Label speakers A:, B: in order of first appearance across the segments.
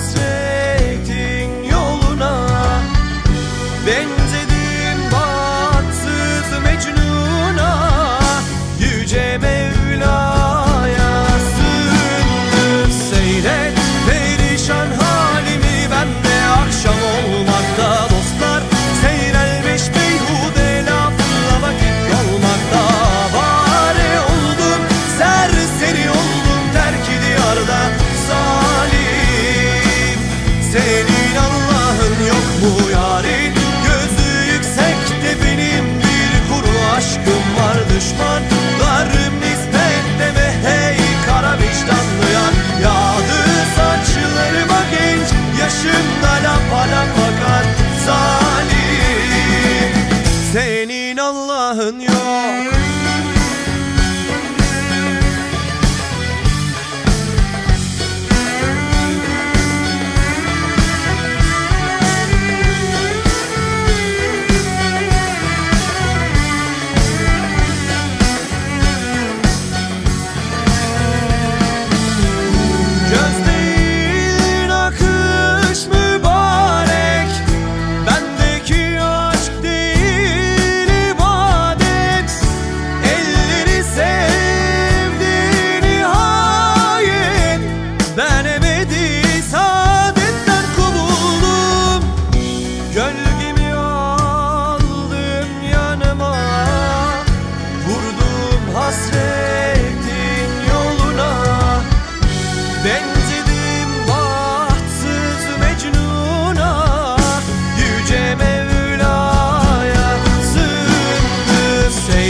A: lost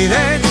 A: say that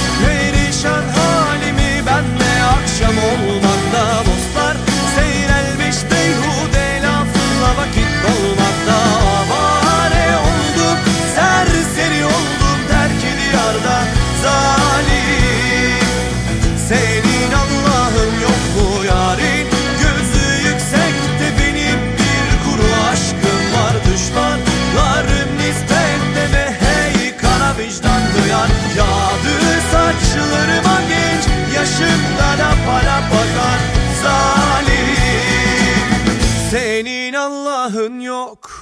A: günahın yok.